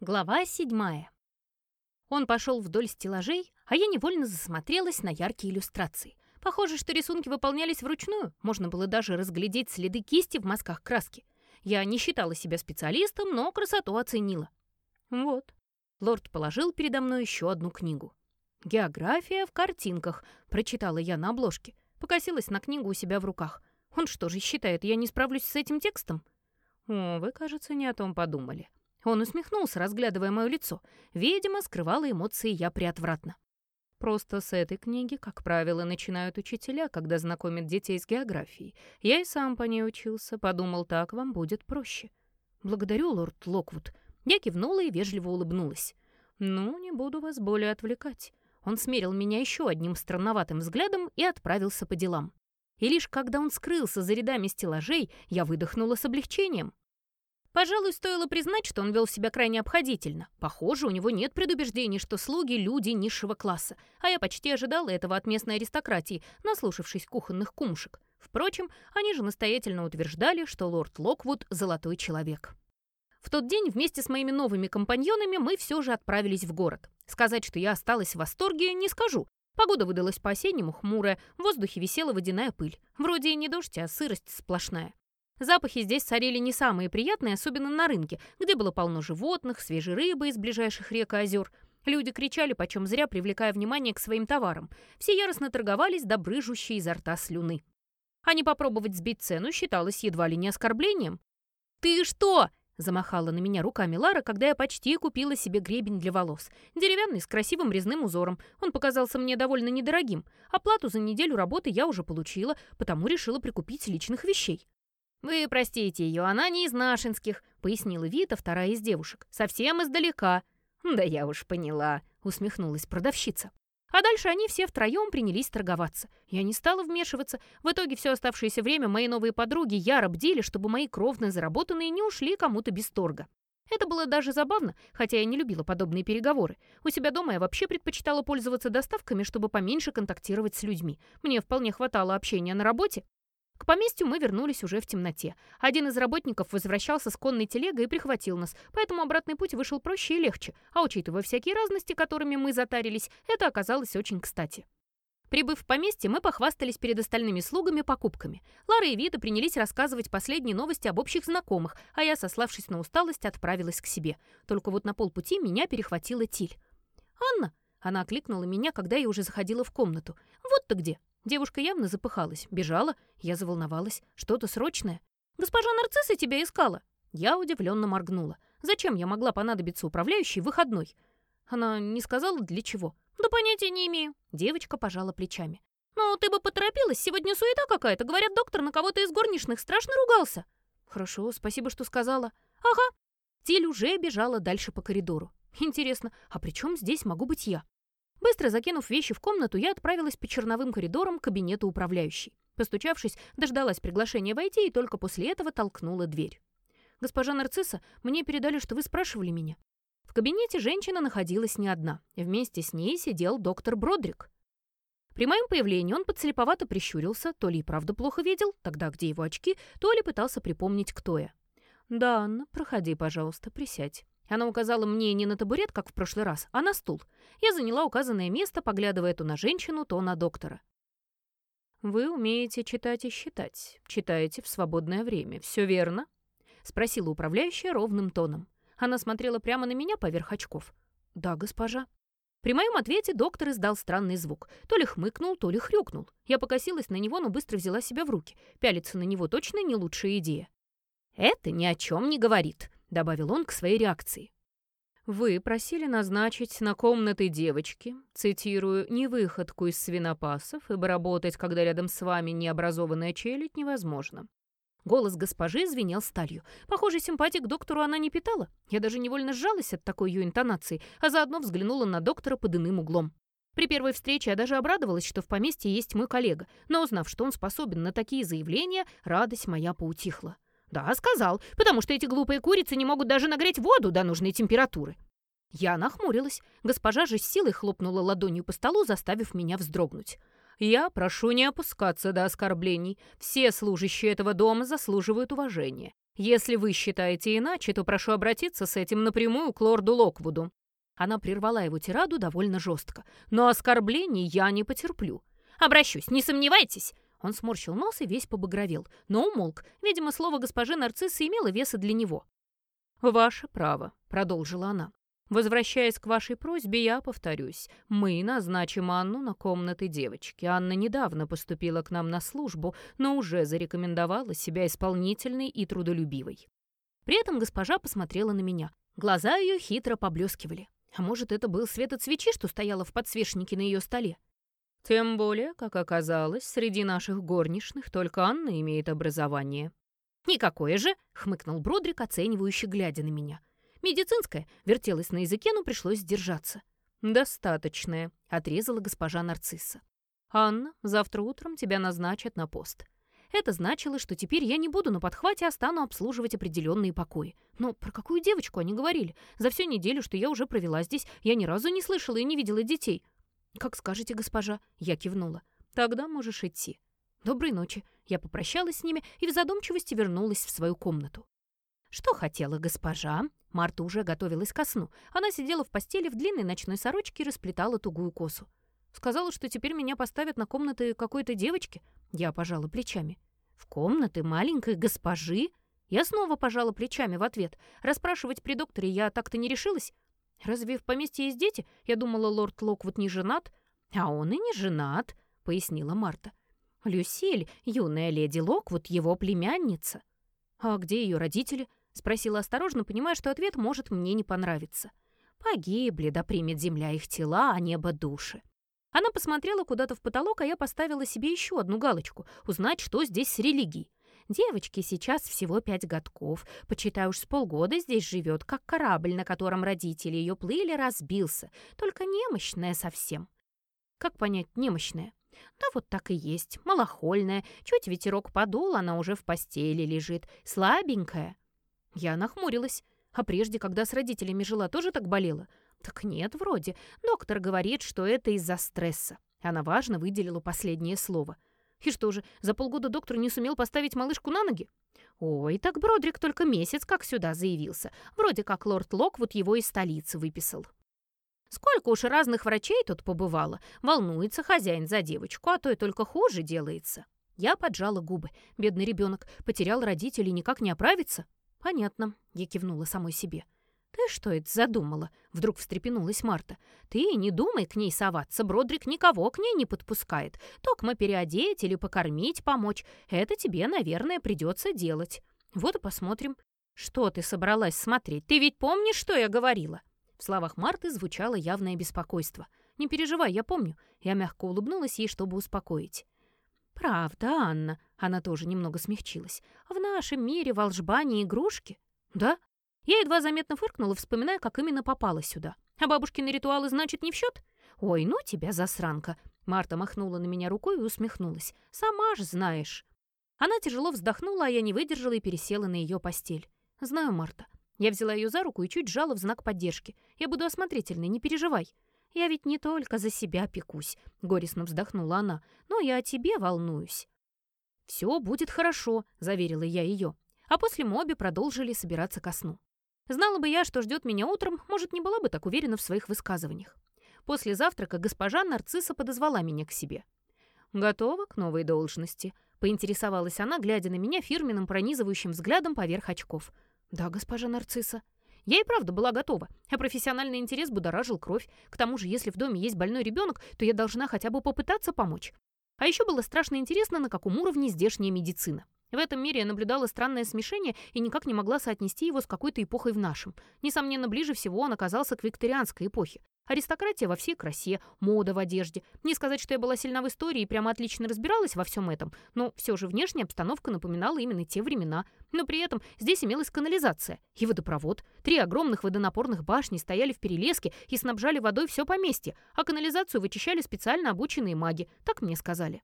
Глава седьмая. Он пошел вдоль стеллажей, а я невольно засмотрелась на яркие иллюстрации. Похоже, что рисунки выполнялись вручную, можно было даже разглядеть следы кисти в мазках краски. Я не считала себя специалистом, но красоту оценила. Вот. Лорд положил передо мной еще одну книгу. «География в картинках», — прочитала я на обложке. Покосилась на книгу у себя в руках. Он что же считает, я не справлюсь с этим текстом? О, вы, кажется, не о том подумали. Он усмехнулся, разглядывая мое лицо. Видимо, скрывала эмоции я приотвратно. Просто с этой книги, как правило, начинают учителя, когда знакомят детей с географией. Я и сам по ней учился, подумал, так вам будет проще. Благодарю, лорд Локвуд. Я кивнула и вежливо улыбнулась. Ну, не буду вас более отвлекать. Он смерил меня еще одним странноватым взглядом и отправился по делам. И лишь когда он скрылся за рядами стеллажей, я выдохнула с облегчением. Пожалуй, стоило признать, что он вел себя крайне обходительно. Похоже, у него нет предубеждений, что слуги — люди низшего класса, а я почти ожидала этого от местной аристократии, наслушавшись кухонных кумушек. Впрочем, они же настоятельно утверждали, что лорд Локвуд — золотой человек. В тот день вместе с моими новыми компаньонами мы все же отправились в город. Сказать, что я осталась в восторге, не скажу. Погода выдалась по-осеннему хмурая, в воздухе висела водяная пыль. Вроде и не дождь, а сырость сплошная. Запахи здесь царили не самые приятные, особенно на рынке, где было полно животных, свежей рыбы из ближайших рек и озер. Люди кричали почем зря, привлекая внимание к своим товарам. Все яростно торговались до брыжущей изо рта слюны. А не попробовать сбить цену считалось едва ли не оскорблением. «Ты что?» — замахала на меня руками Лара, когда я почти купила себе гребень для волос. Деревянный, с красивым резным узором. Он показался мне довольно недорогим. Оплату за неделю работы я уже получила, потому решила прикупить личных вещей. «Вы простите ее, она не из нашинских», — пояснила Вита, вторая из девушек. «Совсем издалека». «Да я уж поняла», — усмехнулась продавщица. А дальше они все втроем принялись торговаться. Я не стала вмешиваться. В итоге все оставшееся время мои новые подруги яро бдили, чтобы мои кровные заработанные не ушли кому-то без торга. Это было даже забавно, хотя я не любила подобные переговоры. У себя дома я вообще предпочитала пользоваться доставками, чтобы поменьше контактировать с людьми. Мне вполне хватало общения на работе, к поместью мы вернулись уже в темноте. Один из работников возвращался с конной телегой и прихватил нас, поэтому обратный путь вышел проще и легче, а учитывая всякие разности, которыми мы затарились, это оказалось очень кстати. Прибыв в поместье, мы похвастались перед остальными слугами покупками. Лара и Вита принялись рассказывать последние новости об общих знакомых, а я, сославшись на усталость, отправилась к себе. Только вот на полпути меня перехватила Тиль. «Анна!» — она окликнула меня, когда я уже заходила в комнату. «Вот ты где!» Девушка явно запыхалась, бежала. Я заволновалась. Что-то срочное. «Госпожа Нарцисса тебя искала!» Я удивленно моргнула. Зачем я могла понадобиться управляющей выходной? Она не сказала, для чего. «Да понятия не имею». Девочка пожала плечами. «Ну, ты бы поторопилась, сегодня суета какая-то. Говорят, доктор на кого-то из горничных страшно ругался». «Хорошо, спасибо, что сказала». «Ага». Тиль уже бежала дальше по коридору. «Интересно, а при чем здесь могу быть я?» Быстро закинув вещи в комнату, я отправилась по черновым коридорам к кабинету управляющей. Постучавшись, дождалась приглашения войти и только после этого толкнула дверь. «Госпожа Нарцисса, мне передали, что вы спрашивали меня». В кабинете женщина находилась не одна. Вместе с ней сидел доктор Бродрик. При моем появлении он подслеповато прищурился, то ли и правда плохо видел, тогда где его очки, то ли пытался припомнить, кто я. «Да, Анна, проходи, пожалуйста, присядь». Она указала мне не на табурет, как в прошлый раз, а на стул. Я заняла указанное место, поглядывая то на женщину, то на доктора. «Вы умеете читать и считать. Читаете в свободное время. Все верно?» — спросила управляющая ровным тоном. Она смотрела прямо на меня поверх очков. «Да, госпожа». При моем ответе доктор издал странный звук. То ли хмыкнул, то ли хрюкнул. Я покосилась на него, но быстро взяла себя в руки. Пялиться на него точно не лучшая идея. «Это ни о чем не говорит», — добавил он к своей реакции. «Вы просили назначить на комнаты девочки, цитирую, «не выходку из свинопасов, ибо работать, когда рядом с вами необразованная челядь, невозможно». Голос госпожи звенел сталью. Похоже, симпатии к доктору она не питала. Я даже невольно сжалась от такой ее интонации, а заодно взглянула на доктора под иным углом. При первой встрече я даже обрадовалась, что в поместье есть мой коллега, но узнав, что он способен на такие заявления, радость моя поутихла. «Да, сказал, потому что эти глупые курицы не могут даже нагреть воду до нужной температуры». Я нахмурилась. Госпожа же с силой хлопнула ладонью по столу, заставив меня вздрогнуть. «Я прошу не опускаться до оскорблений. Все служащие этого дома заслуживают уважения. Если вы считаете иначе, то прошу обратиться с этим напрямую к лорду Локвуду». Она прервала его тираду довольно жестко. «Но оскорблений я не потерплю. Обращусь, не сомневайтесь!» Он сморщил нос и весь побагровел, но умолк. Видимо, слово госпожи Нарциссы имело веса для него. «Ваше право», — продолжила она. «Возвращаясь к вашей просьбе, я повторюсь. Мы назначим Анну на комнаты девочки. Анна недавно поступила к нам на службу, но уже зарекомендовала себя исполнительной и трудолюбивой». При этом госпожа посмотрела на меня. Глаза ее хитро поблескивали. А может, это был свет от свечи, что стояло в подсвечнике на ее столе? Тем более, как оказалось, среди наших горничных только Анна имеет образование. «Никакое же!» — хмыкнул Бродрик, оценивающе глядя на меня. «Медицинское!» — вертелось на языке, но пришлось сдержаться. «Достаточное», — отрезала госпожа Нарцисса. «Анна, завтра утром тебя назначат на пост». Это значило, что теперь я не буду на подхвате, а стану обслуживать определенные покои. Но про какую девочку они говорили? За всю неделю, что я уже провела здесь, я ни разу не слышала и не видела детей. «Как скажете, госпожа», — я кивнула. «Тогда можешь идти». «Доброй ночи». Я попрощалась с ними и в задумчивости вернулась в свою комнату. Что хотела госпожа? Марта уже готовилась ко сну. Она сидела в постели в длинной ночной сорочке и расплетала тугую косу. Сказала, что теперь меня поставят на комнаты какой-то девочки. Я пожала плечами. В комнаты маленькой госпожи? Я снова пожала плечами в ответ. Расспрашивать при докторе я так-то не решилась. «Разве в поместье есть дети? Я думала, лорд Локвуд не женат». «А он и не женат», — пояснила Марта. «Люсиль, юная леди Локвуд, его племянница». «А где ее родители?» — спросила осторожно, понимая, что ответ может мне не понравиться. «Погибли, да примет земля их тела, а небо души». Она посмотрела куда-то в потолок, а я поставила себе еще одну галочку — узнать, что здесь с религией. Девочке сейчас всего пять годков. Почитай уж с полгода здесь живет, как корабль, на котором родители ее плыли, разбился. Только немощная совсем. Как понять немощная? Да вот так и есть, малохольная. Чуть ветерок подул, она уже в постели лежит. Слабенькая. Я нахмурилась. А прежде, когда с родителями жила, тоже так болела? Так нет, вроде. Доктор говорит, что это из-за стресса. Она важно выделила последнее слово — и что же, за полгода доктор не сумел поставить малышку на ноги? Ой, так Бродрик только месяц как сюда заявился. Вроде как лорд Локвуд его из столицы выписал. Сколько уж разных врачей тут побывало. Волнуется хозяин за девочку, а то и только хуже делается. Я поджала губы. Бедный ребенок потерял родителей, никак не оправится. Понятно, я кивнула самой себе. «Ты что это задумала?» — вдруг встрепенулась Марта. «Ты не думай к ней соваться, Бродрик никого к ней не подпускает. Токмо переодеть или покормить, помочь. Это тебе, наверное, придется делать. Вот и посмотрим». «Что ты собралась смотреть? Ты ведь помнишь, что я говорила?» В словах Марты звучало явное беспокойство. «Не переживай, я помню». Я мягко улыбнулась ей, чтобы успокоить. «Правда, Анна?» Она тоже немного смягчилась. «В нашем мире волжба не игрушки?» «Да? Я едва заметно фыркнула, вспоминая, как именно попала сюда. А бабушкины ритуалы, значит, не в счет? «Ой, ну тебя, засранка!» Марта махнула на меня рукой и усмехнулась. «Сама ж знаешь». Она тяжело вздохнула, а я не выдержала и пересела на ее постель. «Знаю, Марта». Я взяла ее за руку и чуть сжала в знак поддержки. «Я буду осмотрительной, не переживай». «Я ведь не только за себя пекусь», — горестно вздохнула она, «но я о тебе волнуюсь». «Все будет хорошо», — заверила я ее. А после мы обе продолжили собираться ко сну. Знала бы я, что ждет меня утром, может, не была бы так уверена в своих высказываниях. После завтрака госпожа Нарцисса подозвала меня к себе. «Готова к новой должности?» — поинтересовалась она, глядя на меня фирменным пронизывающим взглядом поверх очков. «Да, госпожа Нарцисса». Я и правда была готова, а профессиональный интерес будоражил кровь. К тому же, если в доме есть больной ребенок, то я должна хотя бы попытаться помочь. А еще было страшно интересно, на каком уровне здешняя медицина. В этом мире я наблюдала странное смешение и никак не могла соотнести его с какой-то эпохой в нашем. Несомненно, ближе всего он оказался к викторианской эпохе. Аристократия во всей красе, мода в одежде. Не сказать, что я была сильна в истории и прямо отлично разбиралась во всем этом, но все же внешняя обстановка напоминала именно те времена. Но при этом здесь имелась канализация и водопровод. Три огромных водонапорных башни стояли в перелеске и снабжали водой все поместье, а канализацию вычищали специально обученные маги, так мне сказали.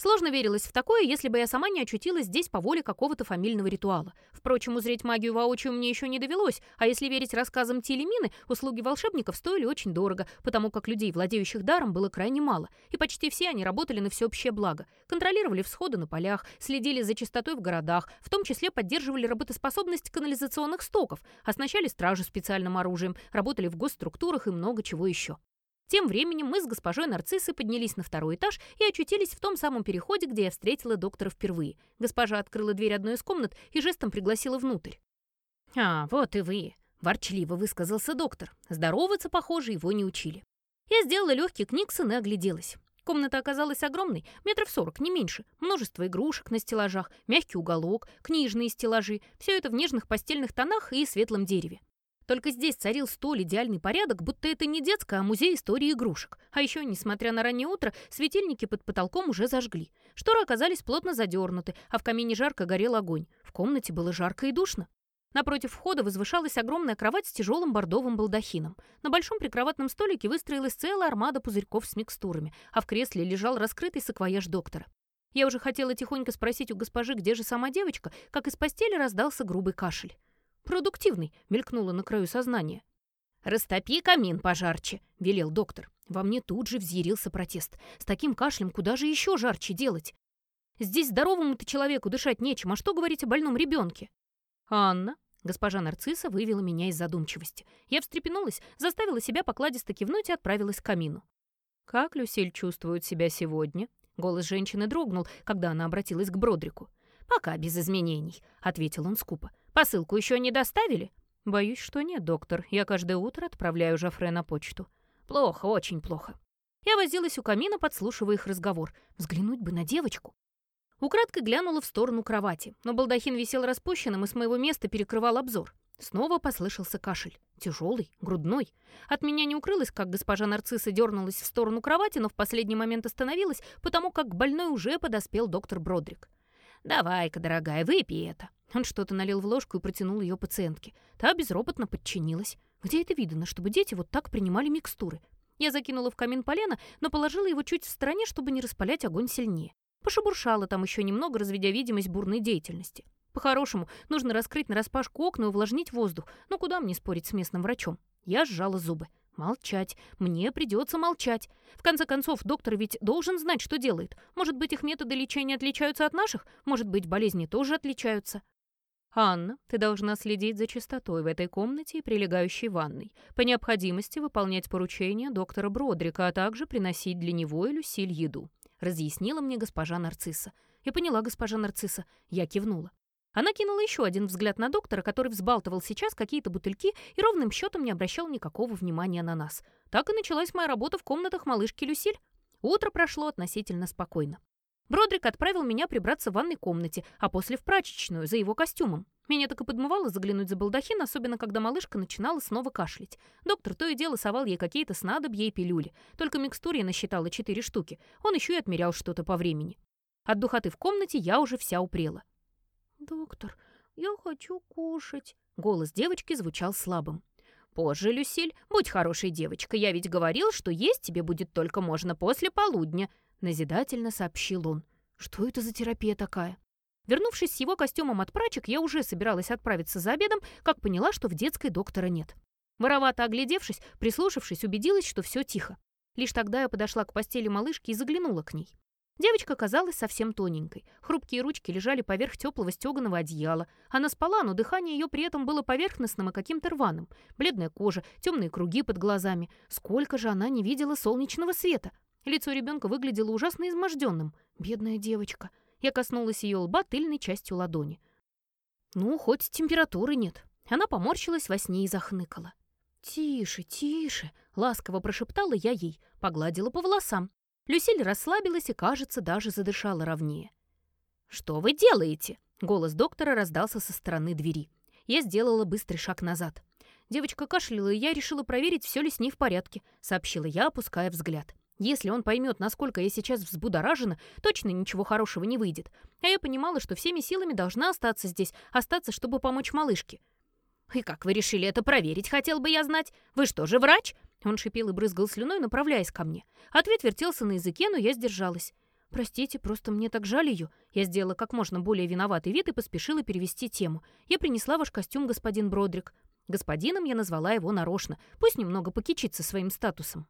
Сложно верилось в такое, если бы я сама не очутилась здесь по воле какого-то фамильного ритуала. Впрочем, узреть магию воочию мне еще не довелось, а если верить рассказам Телемины, услуги волшебников стоили очень дорого, потому как людей, владеющих даром, было крайне мало, и почти все они работали на всеобщее благо. Контролировали всходы на полях, следили за чистотой в городах, в том числе поддерживали работоспособность канализационных стоков, оснащали стражу специальным оружием, работали в госструктурах и много чего еще. Тем временем мы с госпожой Нарциссой поднялись на второй этаж и очутились в том самом переходе, где я встретила доктора впервые. Госпожа открыла дверь одной из комнат и жестом пригласила внутрь. «А, вот и вы», — ворчливо высказался доктор. Здороваться, похоже, его не учили. Я сделала легкий книксон и огляделась. Комната оказалась огромной, метров сорок, не меньше. Множество игрушек на стеллажах, мягкий уголок, книжные стеллажи. Все это в нежных постельных тонах и светлом дереве. Только здесь царил столь идеальный порядок, будто это не детская, а музей истории игрушек. А еще, несмотря на раннее утро, светильники под потолком уже зажгли. Шторы оказались плотно задернуты, а в камине жарко горел огонь. В комнате было жарко и душно. Напротив входа возвышалась огромная кровать с тяжелым бордовым балдахином. На большом прикроватном столике выстроилась целая армада пузырьков с микстурами, а в кресле лежал раскрытый саквояж доктора. Я уже хотела тихонько спросить у госпожи, где же сама девочка, как из постели раздался грубый кашель. «Продуктивный», — мелькнуло на краю сознания. «Растопи камин пожарче», — велел доктор. Во мне тут же взъярился протест. С таким кашлем куда же еще жарче делать? Здесь здоровому-то человеку дышать нечем, а что говорить о больном ребенке? «Анна», — госпожа Нарцисса вывела меня из задумчивости. Я встрепенулась, заставила себя покладисто кивнуть и отправилась к камину. «Как Люсиль чувствует себя сегодня?» Голос женщины дрогнул, когда она обратилась к Бродрику. «Пока без изменений», — ответил он скупо. Посылку еще не доставили?» «Боюсь, что нет, доктор. Я каждое утро отправляю Жофре на почту». «Плохо, очень плохо». Я возилась у камина, подслушивая их разговор. Взглянуть бы на девочку. Украдкой глянула в сторону кровати, но балдахин висел распущенным и с моего места перекрывал обзор. Снова послышался кашель. Тяжелый, грудной. От меня не укрылось, как госпожа Нарцисса дернулась в сторону кровати, но в последний момент остановилась, потому как больной уже подоспел доктор Бродрик. «Давай-ка, дорогая, выпей это». Он что-то налил в ложку и протянул ее пациентке. Та безропотно подчинилась. Где это видно, чтобы дети вот так принимали микстуры? Я закинула в камин полено, но положила его чуть в стороне, чтобы не распалять огонь сильнее. Пошебуршала там еще немного, разведя видимость бурной деятельности. По-хорошему, нужно раскрыть нараспашку окна и увлажнить воздух. Но куда мне спорить с местным врачом? Я сжала зубы. Молчать. Мне придется молчать. В конце концов, доктор ведь должен знать, что делает. Может быть, их методы лечения отличаются от наших? Может быть, болезни тоже отличаются? «Анна, ты должна следить за чистотой в этой комнате и прилегающей ванной. По необходимости выполнять поручения доктора Бродрика, а также приносить для него и Люсиль еду», — разъяснила мне госпожа Нарцисса. Я поняла, госпожа Нарцисса. Я кивнула. Она кинула еще один взгляд на доктора, который взбалтывал сейчас какие-то бутыльки и ровным счетом не обращал никакого внимания на нас. Так и началась моя работа в комнатах малышки Люсиль. Утро прошло относительно спокойно. Бродрик отправил меня прибраться в ванной комнате, а после в прачечную, за его костюмом. Меня так и подмывало заглянуть за балдахин, особенно когда малышка начинала снова кашлять. Доктор то и дело совал ей какие-то снадобья и пилюли. Только микстур я насчитала четыре штуки. Он еще и отмерял что-то по времени. От духоты в комнате я уже вся упрела. «Доктор, я хочу кушать». Голос девочки звучал слабым. «Позже, Люсиль, будь хорошей девочкой. Я ведь говорил, что есть тебе будет только можно после полудня», — назидательно сообщил он. «Что это за терапия такая?» Вернувшись с его костюмом от прачек, я уже собиралась отправиться за обедом, как поняла, что в детской доктора нет. Воровато оглядевшись, прислушавшись, убедилась, что все тихо. Лишь тогда я подошла к постели малышки и заглянула к ней. Девочка казалась совсем тоненькой. Хрупкие ручки лежали поверх теплого стеганого одеяла. Она спала, но дыхание ее при этом было поверхностным и каким-то рваным. Бледная кожа, темные круги под глазами. Сколько же она не видела солнечного света. Лицо ребенка выглядело ужасно изможденным. Бедная девочка. Я коснулась ее лба тыльной частью ладони. Ну, хоть температуры нет. Она поморщилась во сне и захныкала. «Тише, тише!» — ласково прошептала я ей, погладила по волосам. Люсиль расслабилась и, кажется, даже задышала ровнее. «Что вы делаете?» — голос доктора раздался со стороны двери. Я сделала быстрый шаг назад. Девочка кашляла, и я решила проверить, все ли с ней в порядке, сообщила я, опуская взгляд. Если он поймет, насколько я сейчас взбудоражена, точно ничего хорошего не выйдет. А я понимала, что всеми силами должна остаться здесь, остаться, чтобы помочь малышке. «И как вы решили это проверить, хотел бы я знать? Вы что же, врач?» Он шипел и брызгал слюной, направляясь ко мне. Ответ вертелся на языке, но я сдержалась. «Простите, просто мне так жаль ее». Я сделала как можно более виноватый вид и поспешила перевести тему. «Я принесла ваш костюм, господин Бродрик». Господином я назвала его нарочно. Пусть немного покичится своим статусом.